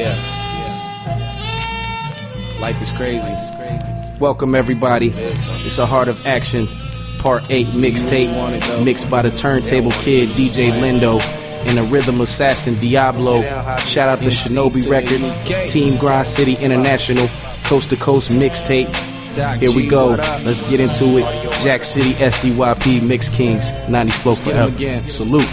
Yeah. Life is crazy. Welcome everybody. It's a Heart of Action, Part 8 mixtape, mixed by the Turntable Kid, DJ Lindo, and the Rhythm Assassin Diablo. Shout out to Shinobi Recordz, Team Grind City International, Coast to Coast mixtape. Here we go. Let's get into it. Jack City SDYP Mix Kings, 90 Flow forever. Salute.